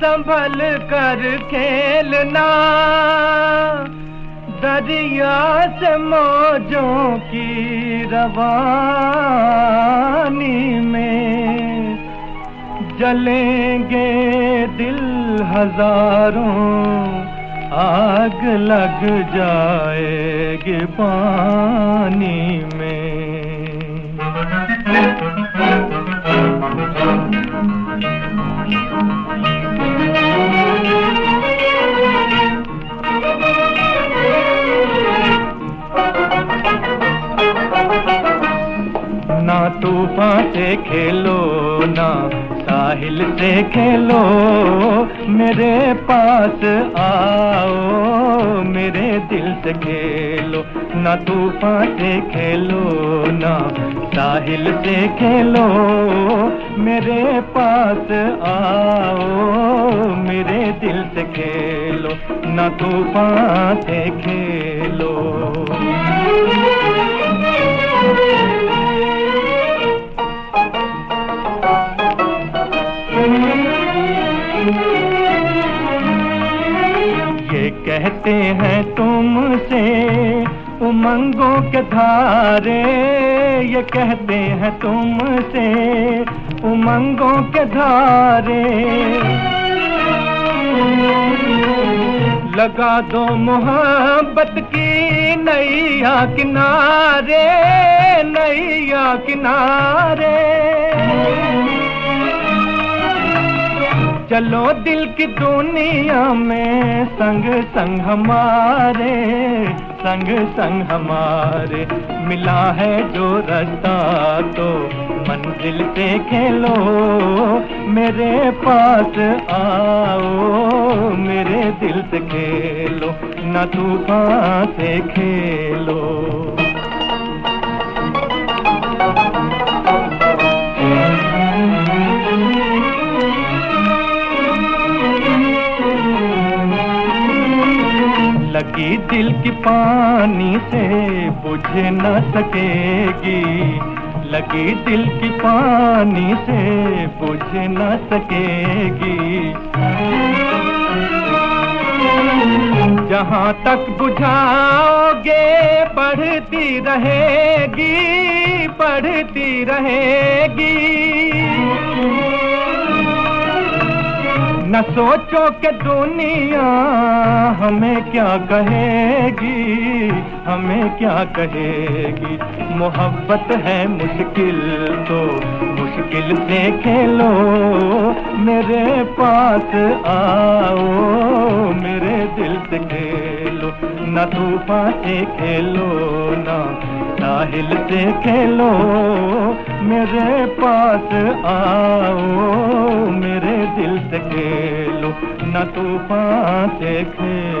संभल कर खेलना। दरिया से मौजों की रवानी में जलेंगे दिल हज़ारों, आग लग जाएगी पानी में। ना तूफ़ान से खेलो ना साहिल से खेलो मेरे पास आओ मेरे दिल से खेलो, ना तूफ़ान से खेलो, ना साहिल से खेलो। मेरे पास आओ, मेरे दिल से खेलो, ना तूफ़ान से खेलो। ये कहते हैं तुमसे, उमंगों के धारे। ये कहते हैं तुमसे, उमंगों के धारे। लगा दो मोहब्बत की नैया किनारे नैया किनारे। चलो दिल की दुनिया में संग संग हमारे, संग संग हमारे। मिला है जो रास्ता तो मंजिल से खेलो। मेरे पास आओ, मेरे दिल से खेलो। न तूफ़ान से खेलो। लगी दिल की पानी से बुझ न सकेगी। लगी दिल की पानी से बुझ न सकेगी। जहाँ तक बुझाओगे, बढ़ती रहेगी बढ़ती रहेगी। न सोचो कि दुनिया हमें क्या कहेगी, हमें क्या कहेगी। मोहब्बत है मुश्किल तो मुश्किल से खेलो मेरे पास आओ, मेरे दिल से खेलो। न तूफ़ान से खेलो ना साहिल से खेलो मेरे पास आओ मेरे दिल से खेलो न तूफ़ान से खेलो।